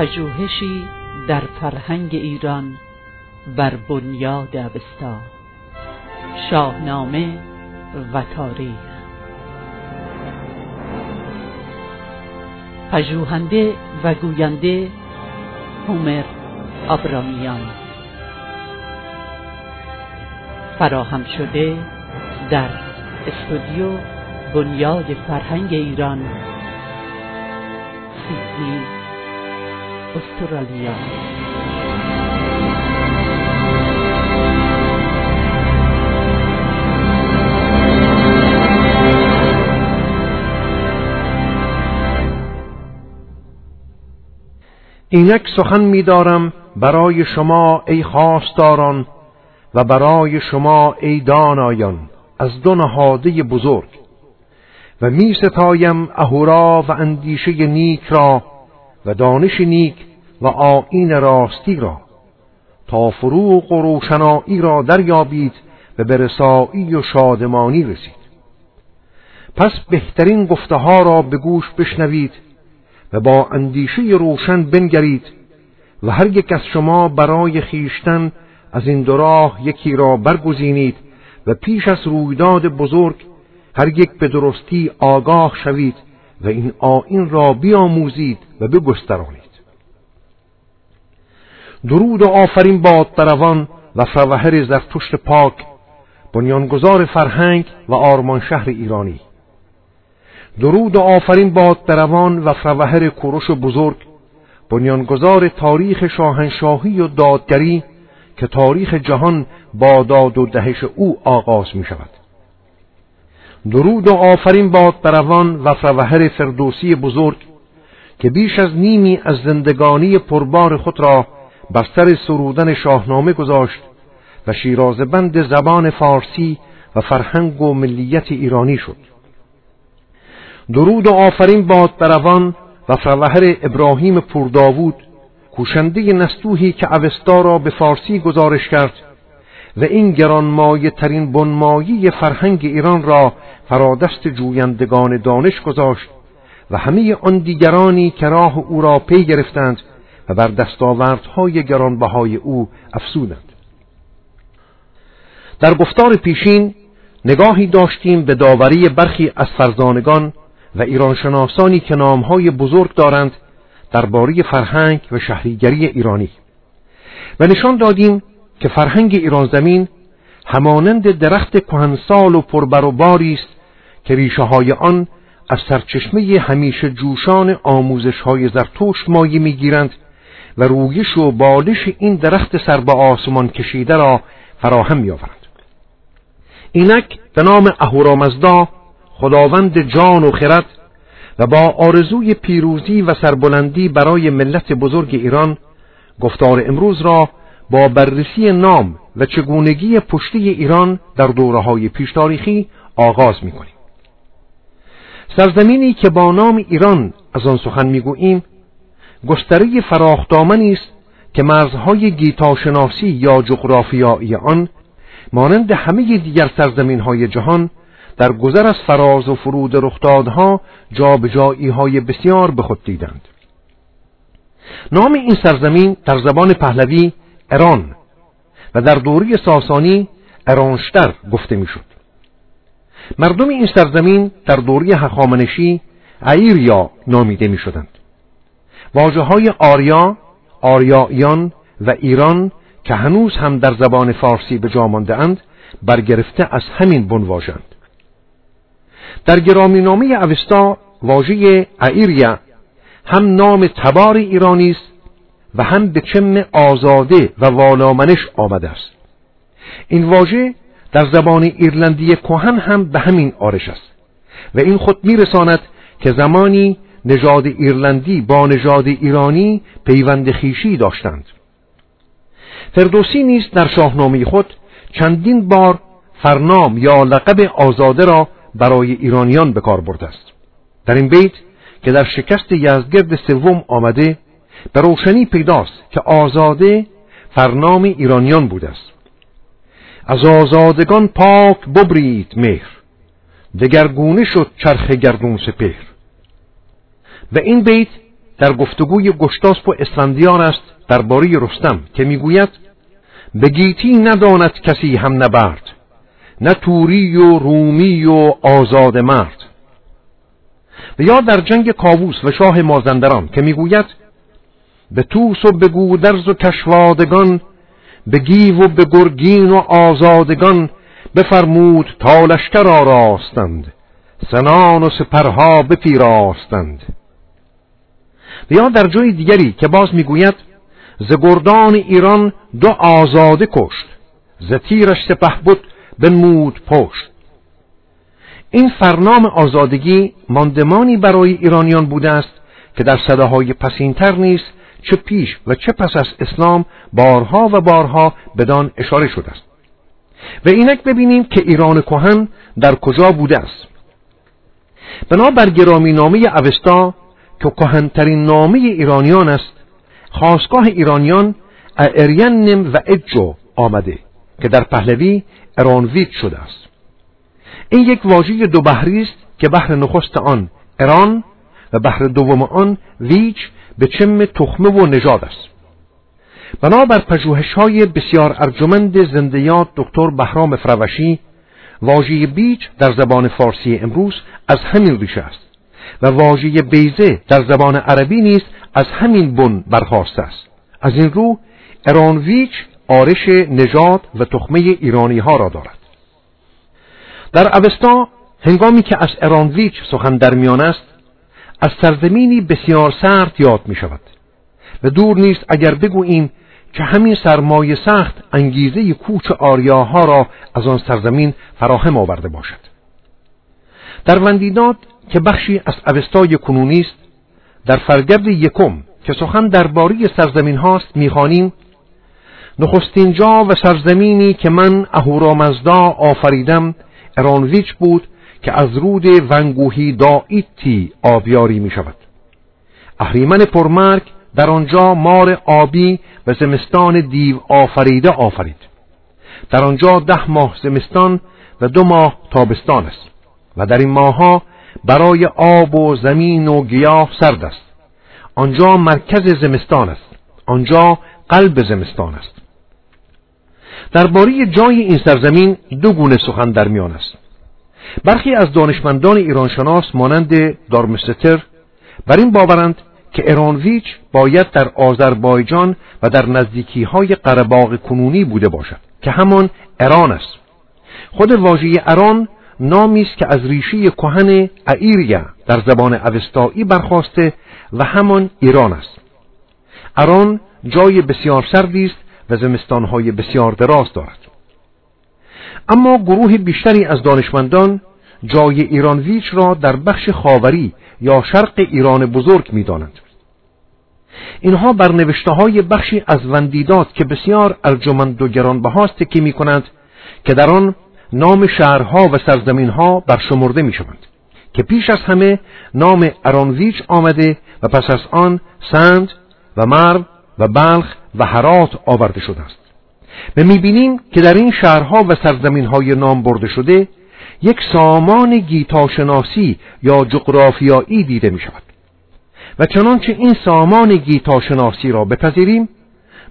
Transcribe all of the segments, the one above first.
پژوهشی در فرهنگ ایران بر بنیاد اوستا شاهنامه و تاریخ. پژوهنده و گوینده هومر آبرامیان فراهم شده در استودیو بنیاد فرهنگ ایران سیدنی استرالیا اینک سخن می‌دارم برای شما ای خواستاران و برای شما ای دانایان از دو نهاده بزرگ. و می ستایم اهورا و اندیشه نیک را و دانش نیک و آین راستی را. تا فروغ و روشنایی را دریابید و به رسایی و شادمانی رسید. پس بهترین گفته ها را به گوش بشنوید و با اندیشه روشن بنگرید و هر یک از شما برای خیشتن از این دو راه یکی را برگزینید و پیش از رویداد بزرگ هر یک به درستی آگاه شوید و این آین را بیاموزید و بگسترانید. درود و آفرین باد بروان و فروهر زرتشت پاک بنیانگذار فرهنگ و آرمان شهر ایرانی. درود و آفرین باد بروان و فروهر کوروش بزرگ بنیانگذار تاریخ شاهنشاهی و دادگری که تاریخ جهان با داد و دهش او آغاز می شود درود و آفرین باد بروان و فروهر فردوسی بزرگ که بیش از نیمی از زندگانی پربار خود را بر سر سرودن شاهنامه گذاشت و شیرازبند زبان فارسی و فرهنگ و ملیت ایرانی شد. درود و آفرین باد بروان و فروهر ابراهیم پورداوود کوشنده نستوهی که اوستا را به فارسی گزارش کرد و این گرانمایه ترین بنمایی فرهنگ ایران را فرادست جویندگان دانش گذاشت و همه آن دیگرانی که راه او را پی گرفتند و بر دستاوردهای گرانبهای او افسودند در گفتار پیشین نگاهی داشتیم به داوری برخی از فرزانگان و ایرانشناسانی که نامهای بزرگ دارند درباره فرهنگ و شهریگری ایرانی و نشان دادیم که فرهنگ ایران زمین همانند درخت کهنسال و پربر و است که ریشه های آن از سرچشمه همیشه جوشان آموزش های زرتوش مایه می‌گیرند و رویش و بالش این درخت سر به آسمان کشیده را فراهم میآورند. اینک به نام اهورامزدا خداوند جان و خرد و با آرزوی پیروزی و سربلندی برای ملت بزرگ ایران گفتار امروز را با بررسی نام و چگونگی پشتی ایران در دوره های پیش تاریخی آغاز می کنیم. سرزمینی که با نام ایران از آن سخن می‌گوییم گستره فراخدامنی است که مرزهای گیتاشناسی یا جغرافیایی آن مانند همه دیگر سرزمین های جهان در گذر از فراز و فرود رخدادها جابجایی های بسیار به خود دیدند نام این سرزمین در زبان پهلوی ایران و در دوری ساسانی ارانشتر گفته می‌شد. مردم این سرزمین در دوری هخامنشی ایریا نامیده می شدند. واجه های آریا، آریاییان و ایران که هنوز هم در زبان فارسی به جا مانده اند برگرفته از همین بنواژند. در گرامی نامه اوستا واژه ایریا هم نام تبار ایرانی است و هم به چم آزاده و والامنش آمده است. این واژه در زبان ایرلندی کهن هم به همین آرش است و این خود میرساند که زمانی نژاد ایرلندی با نژاد ایرانی پیوند خیشی داشتند. فردوسی نیز در شاهنامه خود چندین بار فرنام یا لقب آزاده را برای ایرانیان به کار برده است. در این بیت که در شکست یزدگرد سوم آمده به روشنی پیداست که آزاده فرنام ایرانیان بوده است از آزادگان پاک ببرید مهر. دگرگونه شد چرخ گردون سپهر. و این بیت در گفتگوی گشتاسپ و اسفندیار است درباره رستم که می‌گوید به گیتی نداند کسی هم نبرد نه توری و رومی و آزاد مرد. و یا در جنگ کاووس و شاه مازندران که می‌گوید به توس و به گودرز و کشوادگان به گیو و به گرگین و آزادگان بفرمود تا لشکر آراستند سنان و سپرها بپیراستند. یا در جای دیگری که باز می‌گوید ز گردان ایران دو آزاده کشت ز تیرش سپه بود بنمود پشت. این فرنام آزادگی ماندمانی برای ایرانیان بوده است که در صداهای پسینتر نیست چه پیش و چه پس از اسلام بارها و بارها بدان اشاره شده است. و اینک ببینیم که ایران کهن در کجا بوده است. بنا بر گرامی نامه اوستا که کهنترین نامه ایرانیان است خواستگاه ایرانیان ارینم و اجو آمده که در پهلوی ارانویت شده است. این یک واژه دو بحری است که بحر نخست آن ایران و بحر دوم آن ویچ به چم تخمه و نژاد است. بنابر پژوهش های بسیار ارجمند زندیات دکتر بهرام فروشی واژه بیچ در زبان فارسی امروز از همین ریشه است و واژه بیزه در زبان عربی نیز از همین بن برخواسته است. از این رو ایرانویچ آرش نژاد و تخمه ایرانی ها را دارد. در اوستا هنگامی که از ایرانویچ سخن در میان است از سرزمینی بسیار سرد یاد می شود و دور نیست اگر بگوییم که همین سرمایه سخت انگیزه کوچ آریاها را از آن سرزمین فراهم آورده باشد. در وندیداد که بخشی از اوستای کنونی است در فرگرد یکم که سخن درباره سرزمین هاست می‌خوانیم نخستین جا و سرزمینی که من اهورامزدا آفریدم ارانویچ بود که از رود ونگوهی دایتی آبیاری می شود اهریمن پرمرگ در آنجا مار آبی و زمستان دیو آفریده آفرید. در آنجا ده ماه زمستان و دو ماه تابستان است و در این ماهها برای آب و زمین و گیاه سرد است. آنجا مرکز زمستان است. آنجا قلب زمستان است. درباره جای این سرزمین دو گونه سخن در میان است. برخی از دانشمندان ایرانشناس مانند دارمستر بر این باورند که ایرانویچ باید در آذربایجان و در نزدیکی های قرباغ کنونی بوده باشد که همان ایران است. خود واژه ایران نامی است که از ریشه کهن ایریا در زبان اوستایی برخواسته و همان ایران است. ایران جای بسیار سردی است و زمستانهای بسیار دراز دارد. اما گروه بیشتری از دانشمندان جای ایرانویچ را در بخش خاوری یا شرق ایران بزرگ می دانند. اینها بر نوشته های بخشی از وندیدات که بسیار ارجمند و گرانبهاست تکی می کنند که در آن نام شهرها و سرزمینها برشمرده می شوند که پیش از همه نام ارانویچ آمده و پس از آن سند و مرو و بلخ و هرات آورده شده است و می‌بینیم که در این شهرها و سرزمینهای نام برده شده یک سامان گیتاشناسی یا جغرافیایی دیده می شود و چنانچه این سامان گیتاشناسی را بپذیریم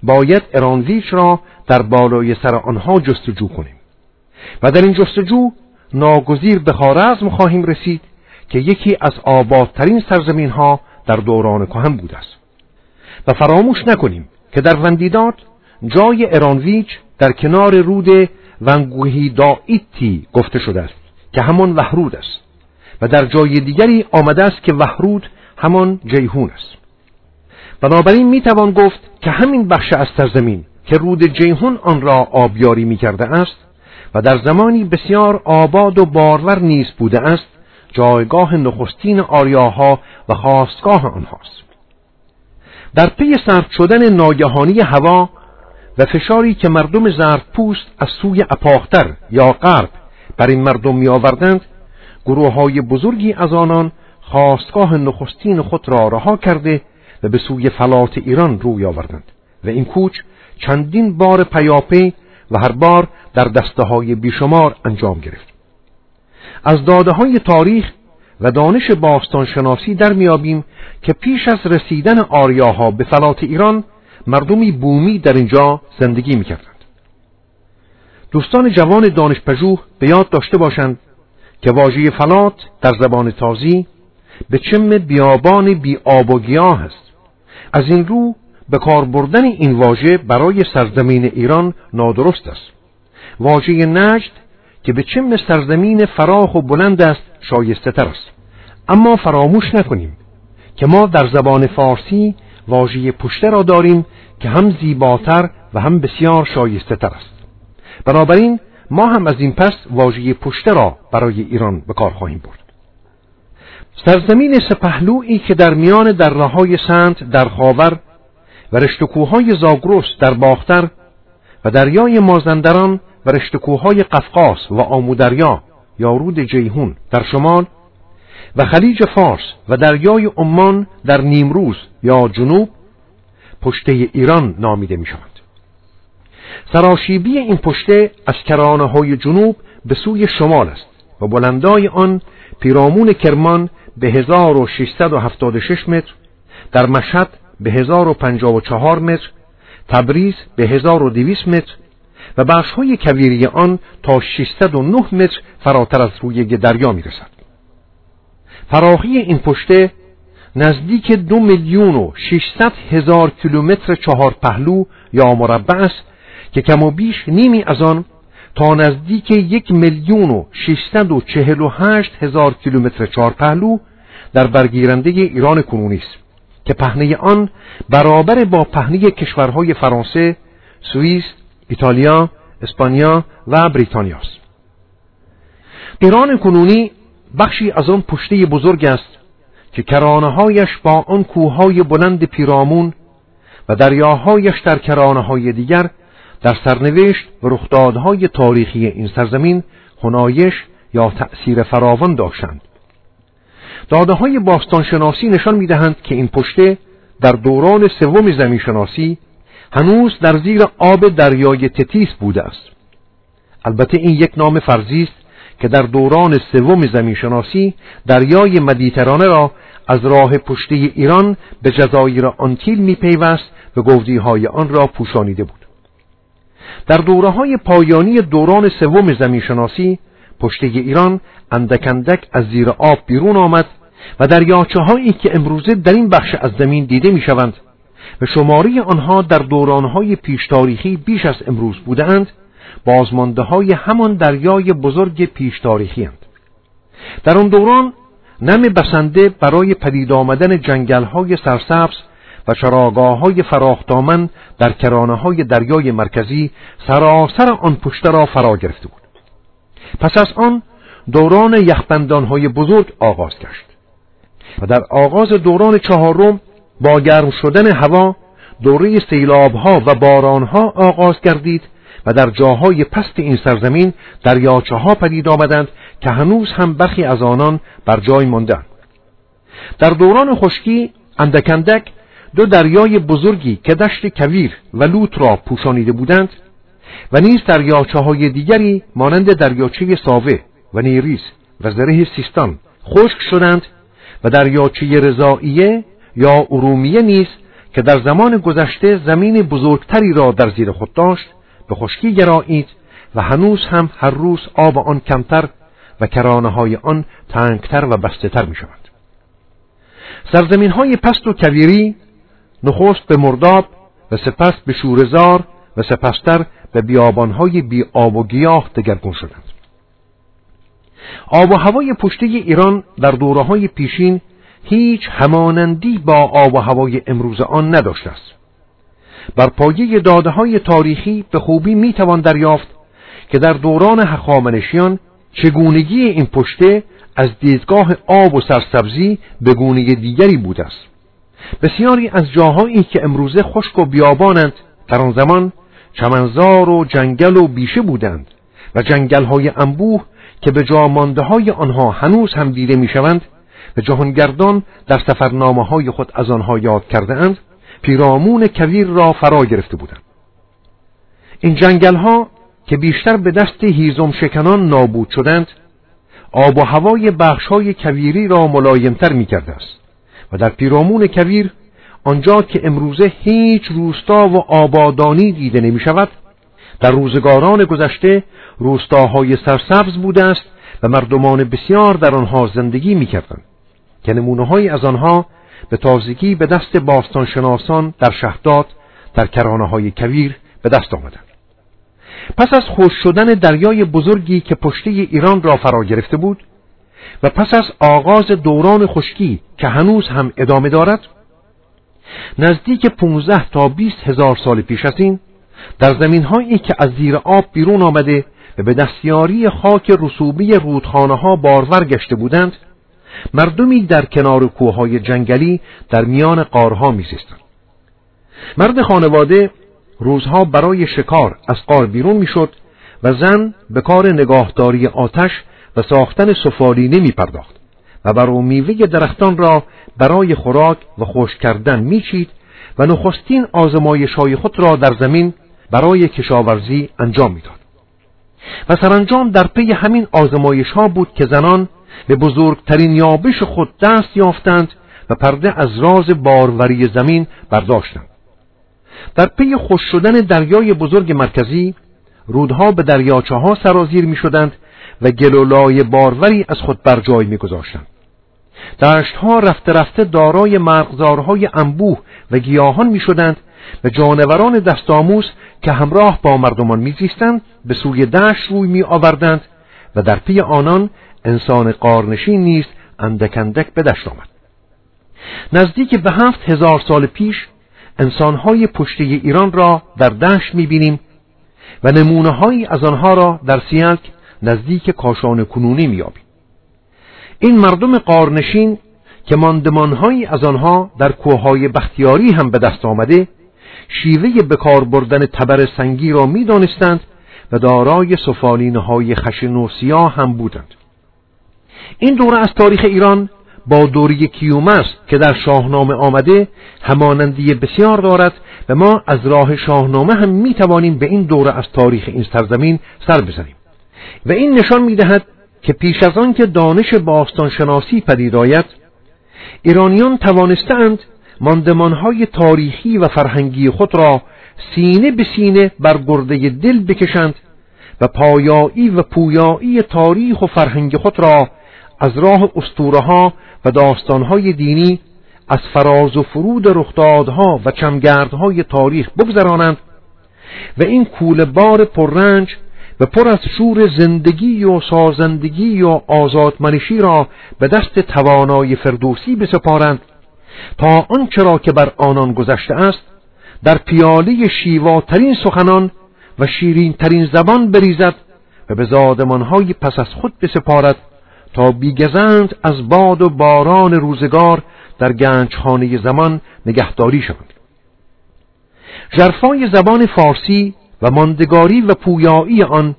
باید ارانویچ را در بالای سر آنها جستجو کنیم. و در این جستجو ناگزیر به خارزم خواهیم رسید که یکی از آبادترین سرزمین ها در دوران کهن بوده است. و فراموش نکنیم که در وندیداد جای ارانویچ در کنار رود ونگوهی دائیتی گفته شده است که همان وحرود است و در جای دیگری آمده است که وحرود همان جیهون است. بنابراین می‌توان گفت که همین بخش از سرزمین که رود جیهون آن را آبیاری می‌کرده است و در زمانی بسیار آباد و بارور نیز بوده است جایگاه نخستین آریاها و خواستگاه آنهاست. در پی سرد شدن ناگهانی هوا و فشاری که مردم زرد پوست از سوی اپاختر یا غرب بر این مردم می آوردند گروه های بزرگی از آنان خواستگاه نخستین خود را رها کرده و به سوی فلات ایران روی آوردند و این کوچ چندین بار پیاپی و هر بار در دسته های بیشمار انجام گرفت. از داده های تاریخ و دانش باستانشناسی در میابیم که پیش از رسیدن آریاها به فلات ایران مردمی بومی در اینجا زندگی می‌کردند. دوستان جوان دانشپژوه به یاد داشته باشند که واژه فلات در زبان تازی به چم بیابان بی آب و گیاه است. از این رو به کار بردن این واژه برای سرزمین ایران نادرست است. واژه نجد که به چم سرزمین فراخ و بلند است شایسته تر است. اما فراموش نکنیم که ما در زبان فارسی واژه پشته را داریم که هم زیباتر و هم بسیار شایسته تر است. بنابراین ما هم از این پس واژه پشته را برای ایران به کار خواهیم برد. سرزمین سپهلویی که در میان درههای سنت در خاور و رشتکوهای زاگرس در باختر و دریای مازندران و رشتکوهای قفقاس و آمودریا یا رود جیهون در شمال و خلیج فارس و دریای عمان در نیمروز یا جنوب پشته ایران نامیده می شود. سراشیبی این پشته از کرانه های جنوب به سوی شمال است و بلندای آن پیرامون کرمان به 1676 متر در مشهد به 1054 متر تبریز به 1200 متر و بخش های کویری آن تا 609 متر فراتر از روی دریا می رسد. فراخی این پشته نزدیک دو میلیون و 600 هزار کیلومتر چهار پهلو یا مربع است که کم و بیش نیمی از آن تا نزدیک یک میلیون و 648 هزار کیلومتر چهار پهلو در برگیرنده ایران کنونی است که پهنه آن برابر با پهنه کشورهای فرانسه، سوئیس، ایتالیا، اسپانیا و بریتانیا است. ایران کنونی بخشی از آن پشته بزرگ است که کرانههایش با آن کوههای بلند پیرامون و دریاهایش در کرانه های دیگر در سرنوشت و رخدادهای تاریخی این سرزمین هنایش یا تأثیر فراوان داشتند. داده های باستانشناسی نشان می‌دهند که این پشته در دوران سوم زمینشناسی هنوز در زیر آب دریای تتیس بوده است. البته این یک نام فرضی است که در دوران سوم زمینشناسی دریای مدیترانه را از راه پشته ایران به جزایر آنتیل میپیوست و گودیهای آن را پوشانیده بود. در دوره های پایانی دوران سوم زمینشناسی پشته ایران اندکندک از زیر آب بیرون آمد و دریاچه هایی که امروزه در این بخش از زمین دیده می شوند و شماری آنها در دورانهای پیش تاریخی بیش از امروز بودند بازمانده های همان دریای بزرگ پیش تاریخی هند. در آن دوران نم بسنده برای پدید آمدن جنگل های سرسبز و چراگاه های فراختامن در کرانه های دریای مرکزی سراسر آن پشته را فرا گرفته بود. پس از آن دوران یخبندان های بزرگ آغاز گشت و در آغاز دوران چهارم با گرم شدن هوا دوره سیلاب ها و باران ها آغاز گردید و در جاهای پست این سرزمین دریاچه ها پدید آمدند که هنوز هم برخی از آنان بر جای ماندند. در دوران خشکی اندکندک دو دریای بزرگی که دشت کویر و لوت را پوشانیده بودند و نیز دریاچه های دیگری مانند دریاچه ساوه و نیریز و زره سیستان خشک شدند و دریاچه رضائیه یا ارومیه نیز که در زمان گذشته زمین بزرگتری را در زیر خود داشت به خشکی گرایید و هنوز هم هر روز آب آن کمتر و کرانه های آن تنگتر و بسته تر می شود. سرزمین های پست و کویری نخست به مرداب و سپس به شورزار و سپستر به بیابان های بی آب و گیاه دگرگون شدند. آب و هوای پشته ایران در دوره های پیشین هیچ همانندی با آب و هوای امروز آن نداشته است. بر پایه داده های تاریخی به خوبی می‌توان دریافت که در دوران هخامنشیان چگونگی این پشته از دیدگاه آب و سرسبزی به گونه دیگری بوده است. بسیاری از جاهایی که امروزه خشک و بیابانند در آن زمان چمنزار و جنگل و بیشه بودند و جنگل های انبوه که به جامانده های آنها هنوز هم دیده می‌شوند و جهانگردان در سفرنامه های خود از آنها یاد کرده اند پیرامون کویر را فرا گرفته بودند این جنگل ها که بیشتر به دست هیزم شکنان نابود شدند آب و هوای بخشهای کویری را ملایمتر می کرده است و در پیرامون کویر آنجا که امروزه هیچ روستا و آبادانی دیده نمی شود در روزگاران گذشته روستاهای سرسبز بوده است و مردمان بسیار در آنها زندگی می کردن. که نمونه از آنها به تازگی به دست باستانشناسان در شهداد در کرانه های کویر به دست آمدند. پس از خوش شدن دریای بزرگی که پشته ایران را فرا گرفته بود و پس از آغاز دوران خشکی که هنوز هم ادامه دارد نزدیک 15 تا 20 هزار سال پیش از این در زمین هایی که از زیر آب بیرون آمده و به دستیاری خاک رسوبی رودخانه ها بارور گشته بودند مردمی در کنار کوههای جنگلی در میان قارها میزیستند. مرد خانواده روزها برای شکار از قار بیرون می‌شد و زن به کار نگاهداری آتش و ساختن سفالینه می پرداخت و بر میوه درختان را برای خوراک و خوش کردن میچید و نخستین آزمایش های خود را در زمین برای کشاورزی انجام می‌داد. و سرانجام در پی همین آزمایش ها بود که زنان به بزرگترین یابش خود دست یافتند و پرده از راز باروری زمین برداشتند در پی خوش شدن دریای بزرگ مرکزی رودها به دریاچه ها سرازیر می شدند و گلولای باروری از خود بر جای می گذاشتند. دشتها رفته رفته دارای مرغزارهای انبوه و گیاهان می شدند و جانوران دستآموز که همراه با مردمان میزیستند به سوی دشت روی می آوردند و در پی آنان انسان قارنشین نیز اندک اندک به دشت آمد. نزدیک به هفت هزار سال پیش انسانهای پشته ایران را در دشت می‌بینیم و نمونه هایی از آنها را در سیلک نزدیک کاشان کنونی میابیم این مردم قارنشین که ماندمانهایی از آنها در کوههای بختیاری هم به دست آمده شیوه بکار بردن تبر سنگی را می‌دانستند و دارای سفالینه های خشن و سیاه هم بودند. این دوره از تاریخ ایران با دوری کیومرس که در شاهنامه آمده همانندی بسیار دارد و ما از راه شاهنامه هم می توانیم به این دوره از تاریخ این سرزمین سر بزنیم. و این نشان می دهد که پیش از آن که دانش باستانشناسی پدید آید ایرانیان توانستند ماندمانهای تاریخی و فرهنگی خود را سینه به سینه بر گرده دل بکشند و پایایی و پویایی تاریخ و فرهنگ خود را از راه استوره ها و داستانهای دینی از فراز و فرود رخدادها و چمگردهای تاریخ بگذرانند و این کوله بار پررنج و پر از شور زندگی و سازندگی و آزادمنشی را به دست توانای فردوسی بسپارند تا آنچه را که بر آنان گذشته است در پیاله شیواترین سخنان و شیرین ترین زبان بریزد و به زادمانهای پس از خود بسپارد. تا بیگزند از باد و باران روزگار در گنجخانه زمان نگهداری شوند. ژرفای زبان فارسی و ماندگاری و پویایی آن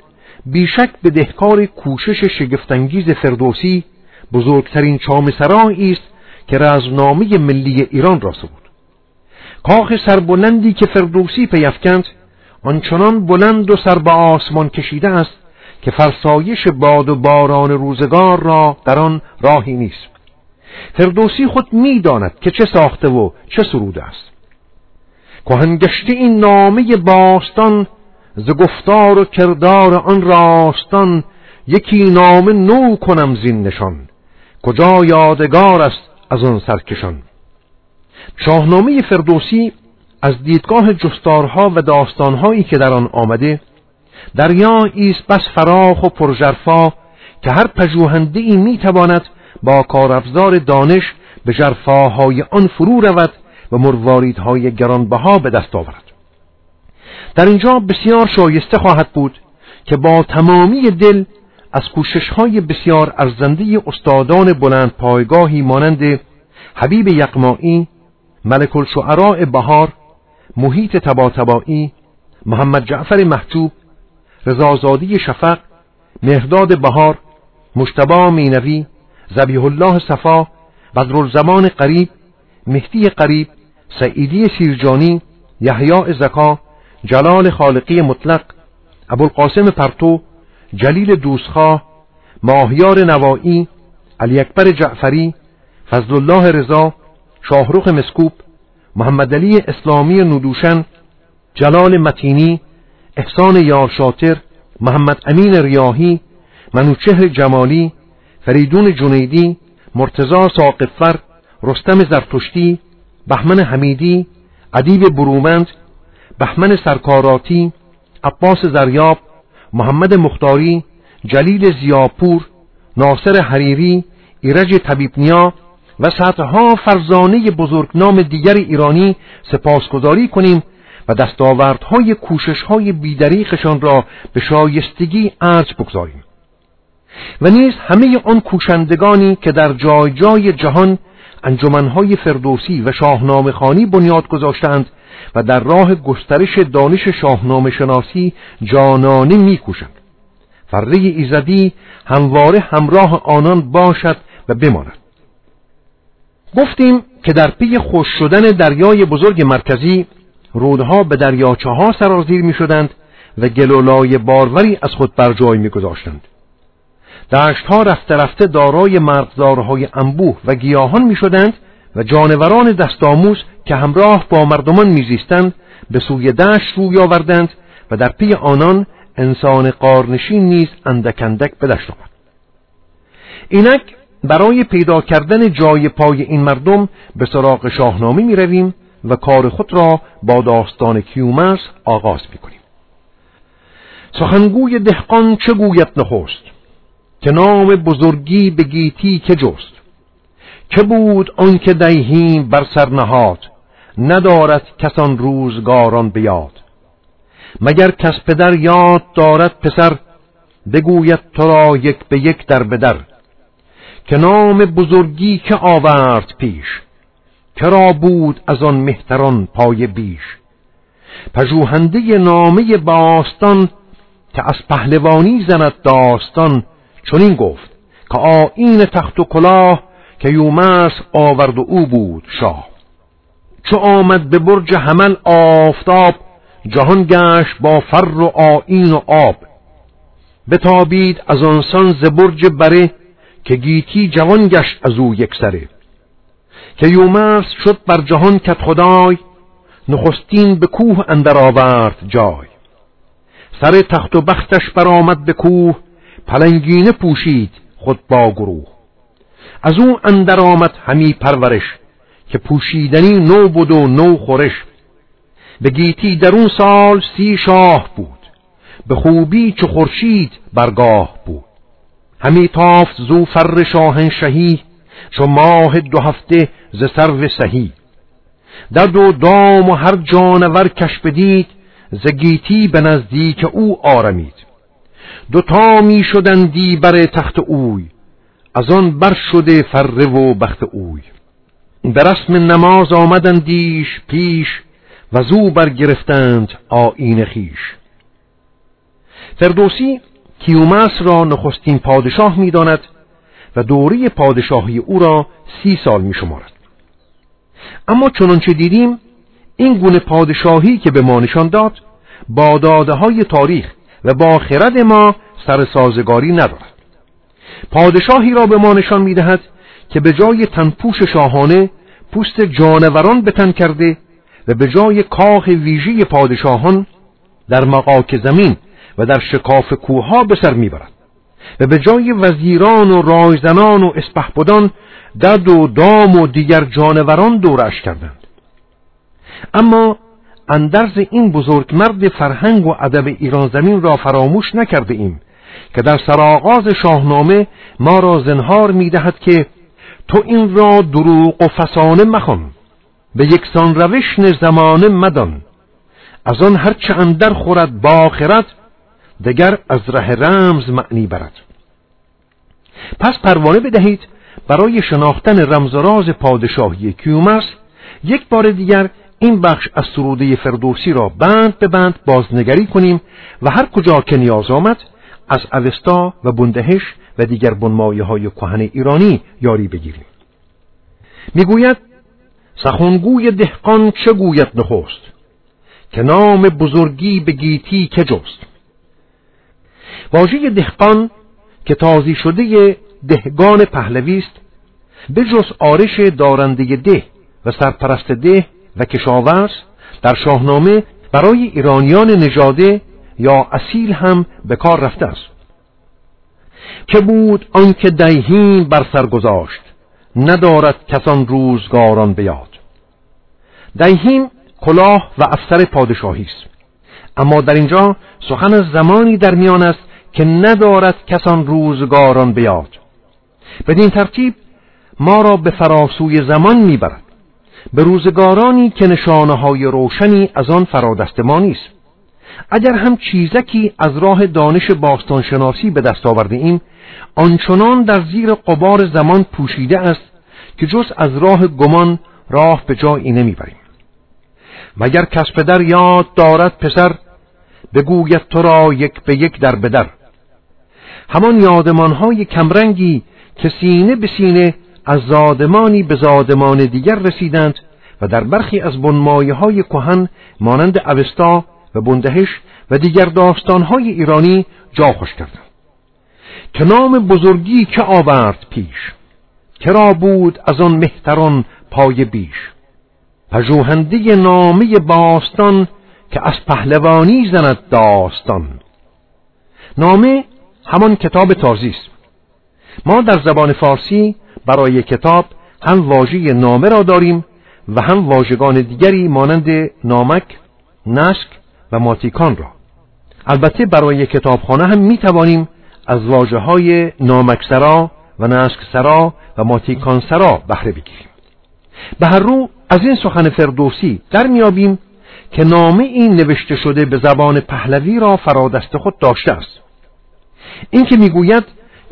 بیشک به دهکار کوشش شگفتانگیز فردوسی بزرگترین چامسرایی است که رزمنامه ملی ایران را بود کاخ سربلندی که فردوسی پیفکند آنچنان بلند و سر به آسمان کشیده است که فرسایش باد و باران روزگار را در آن راهی نیست. فردوسی خود می‌داند که چه ساخته و چه سروده است. کهنگشته این نامه باستان ز گفتار و کردار آن راستان یکی نامه نو کنم زین نشان. کجا یادگار است از آن سرکشان. شاهنامه فردوسی از دیدگاه جستارها و داستانهایی که در آن آمده دریایی است بس فراخ و پرژرفا که هر پژوهنده ای می‌تواند با کارافزار دانش به جرفاهای آن فرو رود و مرواریدهای گرانبها به دست آورد. در اینجا بسیار شایسته خواهد بود که با تمامی دل از کوششهای بسیار ارزنده استادان بلند پایگاهی مانند حبیب یقمایی ملک الشعراء بهار محیط تباتبایی محمد جعفر محجوب رضازادی شفق مهداد بهار مشتبا مینوی زبیح الله صفا بدرالزمان قریب مهدی قریب سعیدی سیرجانی یحیی زکا جلال خالقی مطلق ابوالقاسم پرتو جلیل دوستخواه ماهیار نوایی علی اکبر جعفری فضل الله رضا شاهروخ مسکوب محمد علی اسلامی ندوشن جلال متینی احسان یارشاتر محمد امین ریاهی منوچهر جمالی فریدون جنیدی مرتزا ساقفر رستم زرتشتی بهمن حمیدی ادیب برومند بهمن سرکاراتی عباس زریاب محمد مختاری جلیل زیاپور ناصر حریری ایرج طبیبنیا و صدها فرزانه بزرگنام دیگر ایرانی سپاسگزاری کنیم و دستاوردهای کوششهای بیدریقشان را به شایستگی ارج بگذاریم. و نیز همه آن کوشندگانی که در جای جای جهان انجمنهای فردوسی و شاهنامه خانی بنیاد گذاشتند و در راه گسترش دانش شاهنامه شناسی جانانه میکوشند. فره ایزدی همواره همراه آنان باشد و بماند. گفتیم که در پی خوش شدن دریای بزرگ مرکزی رودها به دریاچه ها سرازیر می شدند و گلولای باروری از خود بر جای می گذاشتند. دشت ها رفته رفته دارای مرغزارهای انبوه و گیاهان می شدند و جانوران دستآموز که همراه با مردمان میزیستند به سوی دشت روی آوردند و در پی آنان انسان قارنشین نیز اندکندک به دشت آمد اینک برای پیدا کردن جای پای این مردم به سراغ شاهنامه می رویم و کار خود را با داستان کیومرس آغاز می کنیم. سخنگوی دهقان چه گوید نخست؟ که نام بزرگی به گیتی که جست؟ که بود آنکه دیهیم بر سر نهاد؟ ندارد کسان روزگاران بیاد. مگر کس پدر یاد دارد پسر؟ بگوید تو را یک به یک در بدر. که نام بزرگی که آورد پیش؟ کرا بود از آن مهتران پای بیش؟ پژوهنده نامه باستان که از پهلوانی زند داستان چنین گفت که آین تخت و کلاه که یومس آورد و او بود شاه. چو آمد به برج حمل آفتاب جهان گشت با فر و آین و آب. بتابید از آنسان ز برج بره که گیتی جوان گشت از او یک سره. که یومرس شد بر جهان کت خدای نخستین به کوه اندر آورد جای. سر تخت و بختش برآمد به کوه پلنگینه پوشید خود با گروه. از او اندر آمد همی پرورش که پوشیدنی نو بود و نو خورش. به گیتی در اون سال سی شاه بود به خوبی چو خورشید برگاه بود. همی تافت زو فر شاهنشهی چو ماه دو هفته ز سرو سهی. در دو دام و هر جانور کش بدید ز گیتی به نزدیک او آرمید. تا می شدندی بر تخت اوی از آن بر شده فره و بخت اوی. به رسم نماز آمدندیش پیش و زو برگرفتند آین خیش فردوسی کیومس را نخستین پادشاه می‌داند و دوره پادشاهی او را سی سال می شمارد. اما چنانچه دیدیم این گونه پادشاهی که به ما نشان داد با داده های تاریخ و با خرد ما سر سازگاری ندارد پادشاهی را به ما نشان می‌دهد که به جای تنپوش شاهانه پوست جانوران به تن کرده و به جای کاخ ویژی پادشاهان در مقاک زمین و در شکاف کوها به سر می‌برد و به جای وزیران و رایزنان و اسپهبدان دد و دام و دیگر جانوران دورش کردند. اما اندرز این بزرگ مرد فرهنگ و ادب ایران زمین را فراموش نکرده ایم که در سرآغاز شاهنامه ما را زنهار می‌دهد که تو این را دروغ و فسانه مخوان به یکسان روش زمانه مدان. از آن هرچه اندر خورد با دگر از ره رمز معنی برد. پس پروانه بدهید برای شناختن رمز و راز پادشاهی کیومرس یک بار دیگر این بخش از سروده فردوسی را بند به بند بازنگری کنیم و هر کجا که نیاز آمد از اوستا و بندهش و دیگر بنمایه های کهن ایرانی یاری بگیریم. می‌گوید سخنگوی دهقان چه گوید نخست؟ که نام بزرگی به گیتی که جست؟ واژه دهقان که تازی شده دهگان پهلوی است به جز آرش دارنده ده و سرپرست ده و کشاورز در شاهنامه برای ایرانیان نژاده یا اصیل هم به کار رفته است. که بود آنکه دیهیم بر سر گذاشت ندارد کسان روزگاران بیاد دیهیم کلاه و افسر پادشاهی است. اما در اینجا سخن زمانی در میان است که ندارد کسان روزگاران بیاد. بدین ترتیب ما را به فراسوی زمان می‌برد به روزگارانی که نشانه های روشنی از آن فرادست ما نیست. اگر هم چیزکی از راه دانش باستانشناسی به دست آورده ایم آنچنان در زیر قبار زمان پوشیده است که جز از راه گمان راه به جایی نمی‌بریم. مگر کس پدر یاد دارد پسر بگوید تو را یک به یک در بدر. همان یادمانهای کمرنگی که سینه به سینه از زادمانی به زادمان دیگر رسیدند و در برخی از بنمایه های کهن مانند اوستا و بندهش و دیگر داستانهای ایرانی جا خوش کردند. که نام بزرگی که آورد پیش کرا بود از آن مهتران پای بیش. پژوهنده نامه باستان که از پهلوانی زند داستان. نامه همان کتاب تازی است. ما در زبان فارسی برای کتاب هم واژه نامه را داریم و هم واژگان دیگری مانند نامک، نسک و ماتیکان را. البته برای کتابخانه هم می توانیم از واجه های نامکسرا و نسکسرا و ماتیکانسرا بهره بگیریم. به هر رو از این سخن فردوسی در میابیم که نامه این نوشته شده به زبان پهلوی را فرادست خود داشته است. این که می‌گوید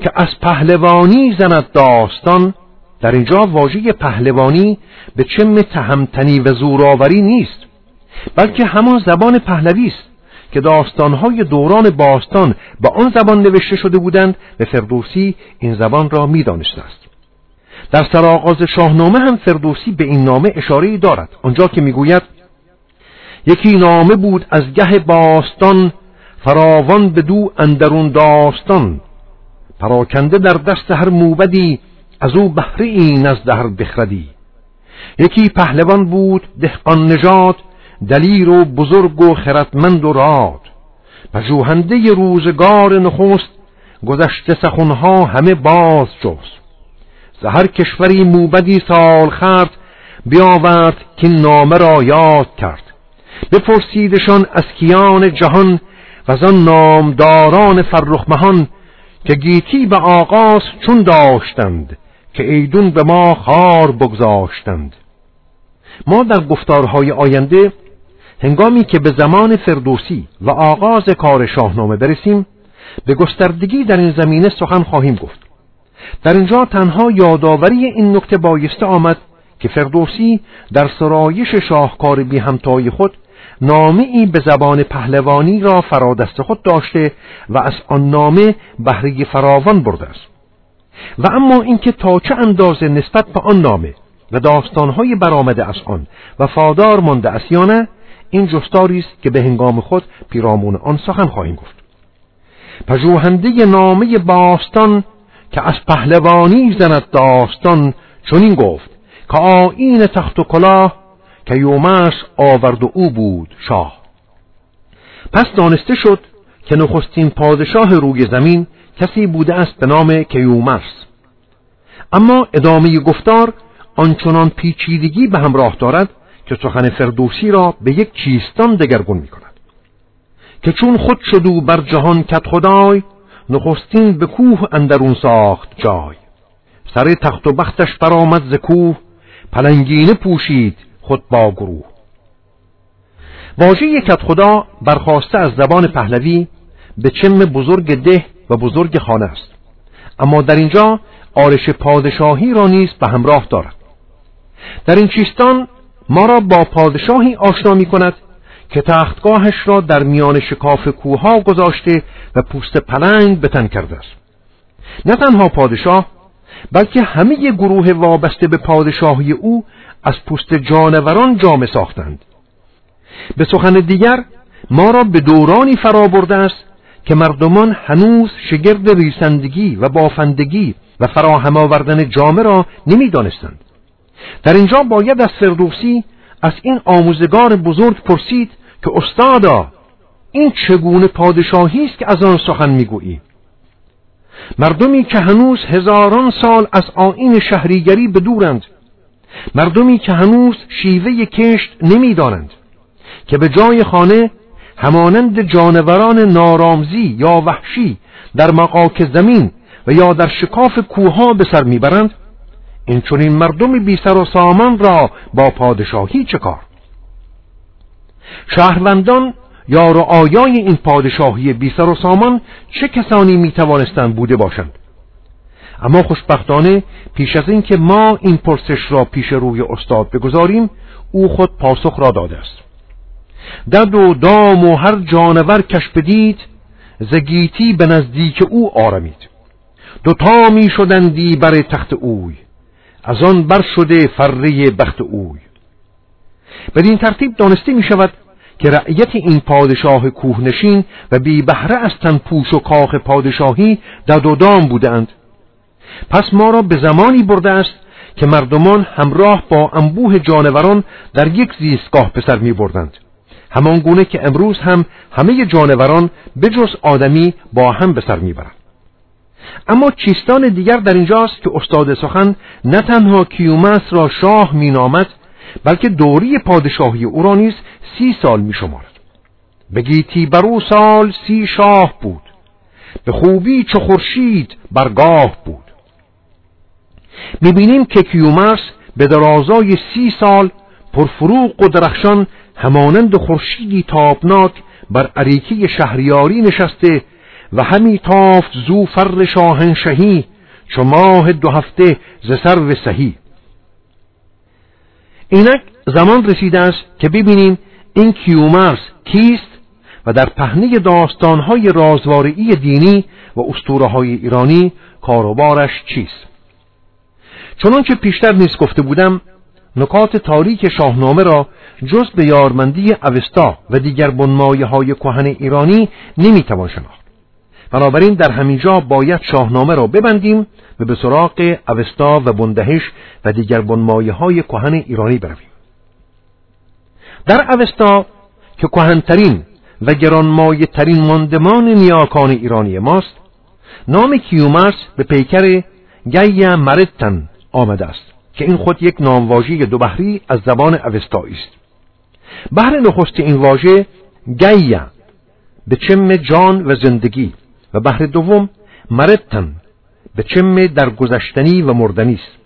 که از پهلوانی زند داستان در اینجا واژه پهلوانی به چم تهمتنی و زوراوری نیست بلکه همان زبان پهلوی است که داستانهای دوران باستان با آن زبان نوشته شده بودند به فردوسی این زبان را می‌دانسته است. در سرآغاز شاهنامه هم فردوسی به این نامه اشاره دارد. آنجا که می‌گوید یکی نامه بود از گه باستان فراوان به دو اندرون داستان. پراکنده در دست هر موبدی از او بهره این از هر بخردی. یکی پهلوان بود دهقان نژاد دلیر و بزرگ و خردمند و راد. پژوهنده روزگار نخست گذشته سخنها همه باز جست هر کشوری موبدی سال خرد بیاورد که نامه را یاد کرد. بپرسیدشان از کیان جهان و از آن نامداران فرخمهان که گیتی به آغاز چون داشتند که ایدون به ما خار بگذاشتند. ما در گفتارهای آینده هنگامی که به زمان فردوسی و آغاز کار شاهنامه برسیم به گستردگی در این زمینه سخن خواهیم گفت. در اینجا تنها یادآوری این نکته بایسته آمد که فردوسی در سرایش شاهکار بی همتای خود نامه ای به زبان پهلوانی را فرادست خود داشته و از آن نامه بهره فراوان برده است. و اما اینکه تا چه اندازه نسبت به آن نامه و داستانهای برآمده از آن و فادار مانده است یا نه این جستاری است که به هنگام خود پیرامون آن سخن خواهیم گفت. پژوهنده نامه باستان که از پهلوانی زند داستان چنین گفت که آین تخت و کلاه که یومرس آورد و او بود شاه. پس دانسته شد که نخستین پادشاه روی زمین کسی بوده است به نام کیومرس. اما ادامه گفتار آنچنان پیچیدگی به همراه دارد که سخن فردوسی را به یک چیستان دگرگون می کند که چون خود شدو بر جهان کت خدای نخستین به کوه اندرون ساخت جای. سر تخت و بختش برآمد ز کوه پلنگینه پوشید خود با گروه. واژه کت خدا برخواسته از زبان پهلوی به چم بزرگ ده و بزرگ خانه است. اما در اینجا آرش پادشاهی را نیز به همراه دارد. در این چیستان ما را با پادشاهی آشنا می کند که تختگاهش را در میان شکاف کوها گذاشته و پوست پلنگ به تن کرده است. نه تنها پادشاه بلکه همه گروه وابسته به پادشاهی او از پوست جانوران جامه ساختند. به سخن دیگر ما را به دورانی فرا برده است که مردمان هنوز شگرد ریسندگی و بافندگی و فراهم آوردن جامه را نمی‌دانستند. در اینجا باید از فردوسی از این آموزگار بزرگ پرسید که استادا این چگونه پادشاهی است که از آن سخن می‌گویی؟ مردمی که هنوز هزاران سال از آین شهریگری بدورند مردمی که هنوز شیوه کشت نمی‌دانند که به جای خانه همانند جانوران نارامزی یا وحشی در مقاک زمین و یا در شکاف کوها به سر می‌برند این چنین مردم بی سر و سامان را با پادشاهی چه کار؟ شهروندان یا رعایای این پادشاهی بی سر و سامان چه کسانی می توانستند بوده باشند؟ اما خوشبختانه پیش از اینکه ما این پرسش را پیش روی استاد بگذاریم او خود پاسخ را داده است. دد و دام و هر جانور کش بدید زگیتی به نزدیک او آرمید. دوتا می شدندی بر تخت اوی از آن بر شده فره بخت اوی. بدین ترتیب دانسته می شود که رعیت این پادشاه کوهنشین و بی بهره از پوش و کاخ پادشاهی دد و دام بودند. پس ما را به زمانی برده است که مردمان همراه با انبوه جانوران در یک زیستگاه پسر می بردند. همان گونه که امروز هم همه جانوران بجز آدمی با هم به سر می‌برند اما چیستان دیگر در اینجاست که استاد سخن نه تنها کیومس را شاه مینامد بلکه دوری پادشاهی او را نیز سی سال می شمارد. بگیتی بر او سال سی شاه بود به خوبی چو خورشید برگاه بود. می‌بینیم که کیومرس به درازای سی سال پرفروغ و درخشان همانند خورشیدی تابناک بر عریکی شهریاری نشسته و همی تافت زو فر شاهنشهی چو ماه دو هفته ز سر سهی اینک زمان رسیده است که ببینیم این کیومرس کیست و در پهنه داستانهای رازوارعی دینی و اسطوره ایرانی کاروبارش چیست. چنانچه پیشتر نیز گفته بودم نکات تاریک شاهنامه را جز به یارمندی اوستا و دیگر بنمایه های کهن ایرانی نمی‌توان شناخت. بنابراین در همینجا باید شاهنامه را ببندیم و به سراغ اوستا و بندهش و دیگر بنمایه های کهن ایرانی برویم. در اوستا که کهنترین و گرانمایه ترین ماندمان نیاکان ایرانی ماست نام کیومرس به پیکر گیا مرتن آمده است که این خود یک نامواژه دو بحری از زبان اوستایی است. بحر نخست این واژه گیا به چم جان و زندگی و بحر دوم مرتن به چم درگذشتنی و مردنی است.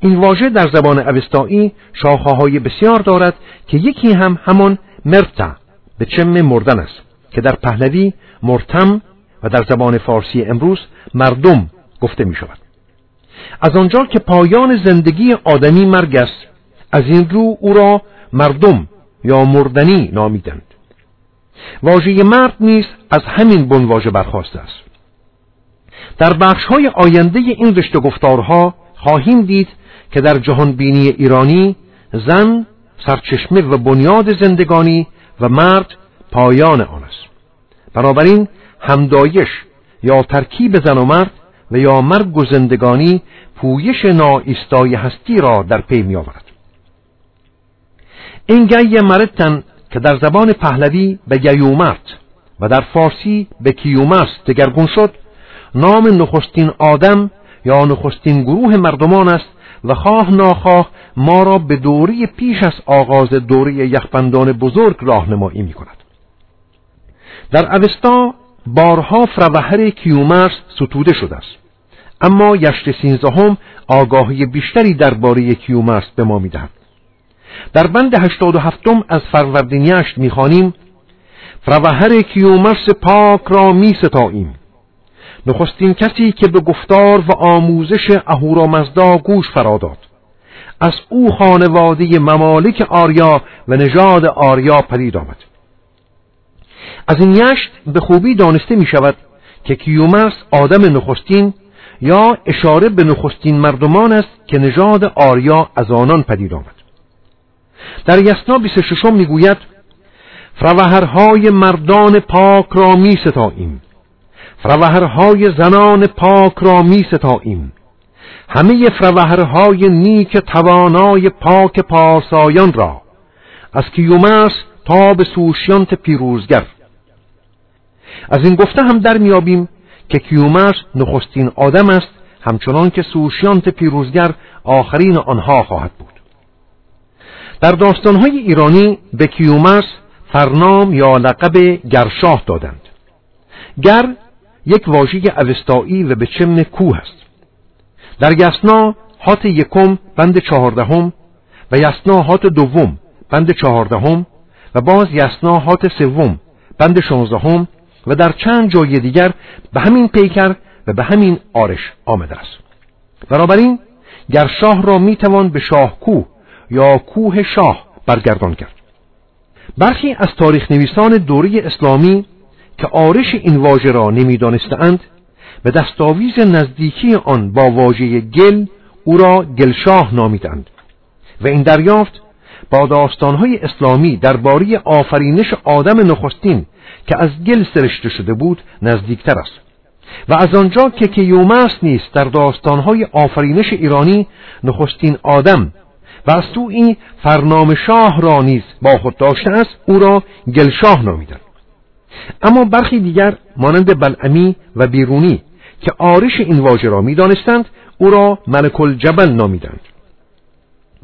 این واژه در زبان اوستایی شاخه بسیار دارد که یکی هم همان مرتا به چم مردن است که در پهلوی مرتم و در زبان فارسی امروز مردم گفته می شود از آنجا که پایان زندگی آدمی مرگ است از این رو او را مردم یا مردنی نامیدند. واژه مرد نیز از همین بنواژه برخواسته است. در بخش های آینده این رشته گفتارها خواهیم دید که در جهان بینی ایرانی زن سرچشمه و بنیاد زندگانی و مرد پایان آن است. بنابراین همدایش یا ترکیب زن و مرد و یا مرگ و زندگانی پویش نایستای هستی را در پی می آورد این گی مرتن که در زبان پهلوی به گیومرت و در فارسی به کیومرس دگرگون شد نام نخستین آدم یا نخستین گروه مردمان است و خواه ناخواه ما را به دوری پیش از آغاز دوره یخبندان بزرگ راهنمایی می کند. در اوستا بارها فروهر کیومرس ستوده شده است اما یشت سینزهم آگاهی بیشتری درباره کیومرس به ما می‌دهد. در بند هشتاد و هفتم از فروردین یشت می‌خوانیم فروهر کیومرس پاک را می ستاییم نخستین کسی که به گفتار و آموزش اهورامزدا گوش فراداد. از او خانواده ممالک آریا و نژاد آریا پدید آمد. از این یشت به خوبی دانسته می شود که کیومرس آدم نخستین یا اشاره به نخستین مردمان است که نژاد آریا از آنان پدید آمد. در یسنا 26 می‌گوید فروهرهای مردان پاک را می ستاییم فروهرهای زنان پاک را می ستاییم همه فروهرهای نیک توانای پاک پارسایان را از کیومرس تا به سوشیانت پیروزگر. از این گفته هم در میابیم که کیومرس نخستین آدم است همچنان که سوشیانت پیروزگر آخرین آنها خواهد بود. در داستانهای ایرانی به کیومرس فرنام یا لقب گرشاه دادند. گر یک واژه اوستایی و به چمن کوه است. در یسنا هات یکم بند چهاردهم و یسنا هات دوم بند چهاردهم و باز یسنا هات سوم بند شانزدهم و در چند جای دیگر به همین پیکر و به همین آرش آمده است. بنابراین گر شاه را می‌توان به شاه کوه یا کوه شاه برگردان کرد. برخی از تاریخ نویسان دوره اسلامی که آرش این واژه را نمی‌دانستند به دستاویز نزدیکی آن با واژه گل او را گلشاه نامیدند و این دریافت با داستانهای اسلامی درباره آفرینش آدم نخستین که از گل سرشته شده بود نزدیکتر است. و از آنجا که کیومرس نیست در داستانهای آفرینش ایرانی نخستین آدم و از این فرنام شاه را نیز با خود داشته است او را گلشاه نامیدند. اما برخی دیگر مانند بلعمی و بیرونی که آرش این واژه را می‌دانستند او را ملک الجبل نامیدند.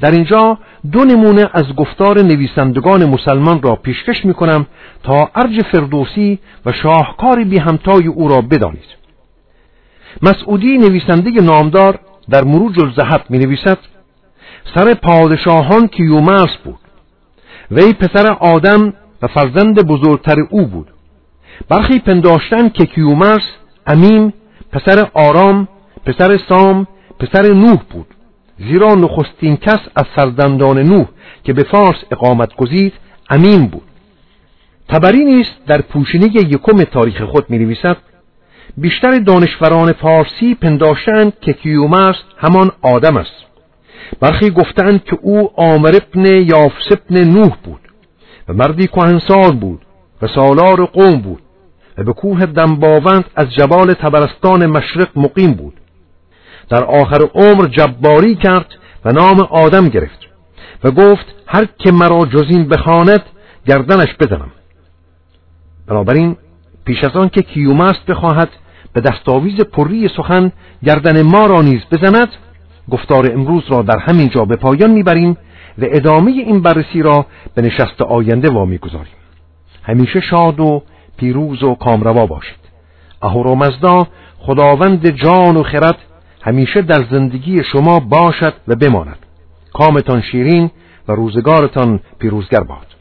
در اینجا دو نمونه از گفتار نویسندگان مسلمان را پیشکش می کنم تا ارج فردوسی و شاهکار بی همتای او را بدانید. مسعودی نویسنده نامدار در مروج الزهب می نویسد سر پادشاهان کیومرس بود. وی پسر آدم و فرزند بزرگتر او بود. برخی پنداشتن که کیومرس امیم پسر آرام پسر سام پسر نوح بود. زیرا نخستین کس از سرزندان نوح که به فارس اقامت گزید امین بود. تبری نیست در پوشینه یکم تاریخ خود می نویسد بیشتر دانشوران فارسی پنداشتند که کیومرس همان آدم است. برخی گفتند که او آمر ابن یافس ابن نوح بود و مردی کهنسال بود و سالار قوم بود و به کوه دنباوند از جبال تبرستان مشرق مقیم بود. در آخر عمر جباری کرد و نام آدم گرفت و گفت هر که مرا جزین بخواند گردنش بزنم. بنابراین پیش از آن که کیومست بخواهد به دستاویز پری سخن گردن ما را نیز بزند گفتار امروز را در همین جا به پایان می‌بریم و ادامه این بررسی را به نشست آینده وامی گذاریم. همیشه شاد و پیروز و کامروا باشید. اهورامزدا خداوند جان و خرد همیشه در زندگی شما باشد و بماند. کامتان شیرین و روزگارتان پیروزگر باد.